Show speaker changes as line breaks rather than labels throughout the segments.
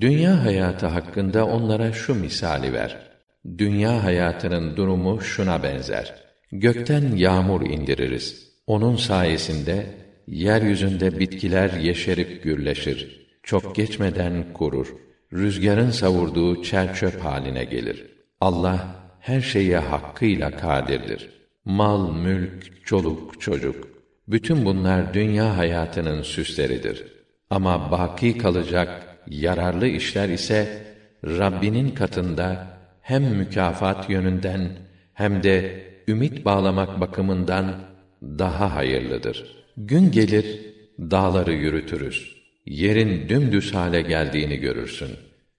Dünya hayatı hakkında onlara şu misali ver. Dünya hayatının durumu şuna benzer. Gökten yağmur indiririz. Onun sayesinde yeryüzünde bitkiler yeşerip gürleşir. Çok geçmeden kurur. Rüzgarın savurduğu çer çöp haline gelir. Allah her şeye hakkıyla kadirdir. Mal, mülk, çoluk, çocuk. Bütün bunlar dünya hayatının süsleridir. Ama baki kalacak yararlı işler ise Rabbinin katında hem mükafat yönünden hem de ümit bağlamak bakımından daha hayırlıdır. Gün gelir, dağları yürütürüz. Yerin dümdüz hale geldiğini görürsün.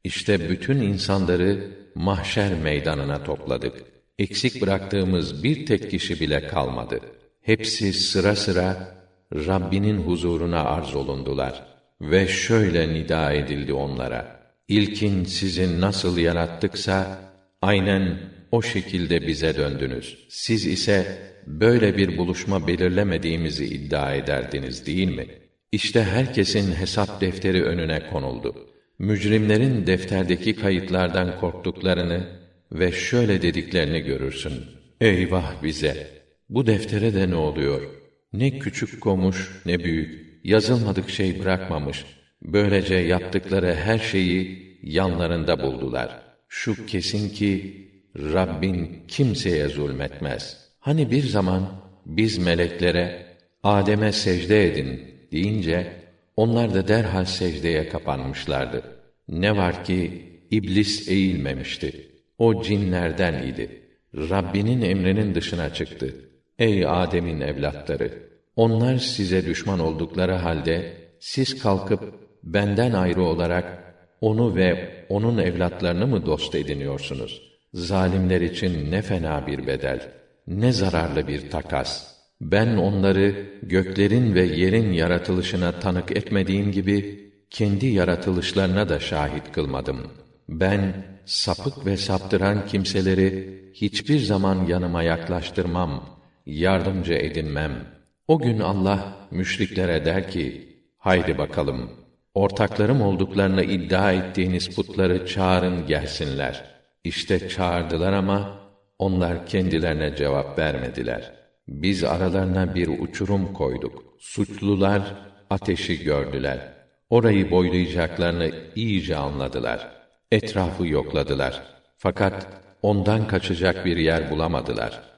İşte bütün insanları mahşer meydanına topladık. Eksik bıraktığımız bir tek kişi bile kalmadı. Hepsi sıra sıra Rabbinin huzuruna arz olundular ve şöyle nida edildi onlara: İlkin sizi nasıl yarattıksa aynen o şekilde bize döndünüz. Siz ise böyle bir buluşma belirlemediğimizi iddia ederdiniz değil mi? İşte herkesin hesap defteri önüne konuldu. Mücrimlerin defterdeki kayıtlardan korktuklarını ve şöyle dediklerini görürsün. Eyvah bize! Bu deftere de ne oluyor? Ne küçük komuş, ne büyük, yazılmadık şey bırakmamış. Böylece yaptıkları her şeyi yanlarında buldular. Şu kesin ki Rabbin kimseye zulmetmez. Hani bir zaman biz meleklere Adem'e secde edin deyince onlar da derhal secdeye kapanmışlardı. Ne var ki iblis eğilmemişti. O cinlerden idi. Rabbinin emrinin dışına çıktı. Ey Adem'in evlatları! Onlar size düşman oldukları halde siz kalkıp benden ayrı olarak onu ve onun evlatlarını mı dost ediniyorsunuz? Zalimler için ne fena bir bedel, ne zararlı bir takas. Ben onları göklerin ve yerin yaratılışına tanık etmediğim gibi kendi yaratılışlarına da şahit kılmadım. Ben sapık ve saptıran kimseleri hiçbir zaman yanıma yaklaştırmam, yardımcı edinmem. O gün Allah müşriklere der ki: Haydi bakalım, ortaklarım olduklarını iddia ettiğiniz putları çağırın gelsinler. İşte çağırdılar ama onlar kendilerine cevap vermediler. Biz aralarına bir uçurum koyduk. Suçlular ateşi gördüler. Orayı boylayacaklarını iyice anladılar. Etrafı yokladılar. Fakat ondan kaçacak bir yer bulamadılar.